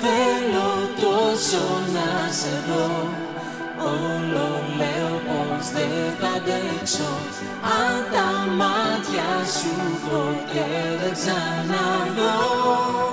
Θέλω τόσο να σε δω. Όλο λέω πως δεν θα αντέξω Αν τα μάτια σου ποτέ δεν ξαναδώ.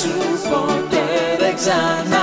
σου ποτέ δεν ξανά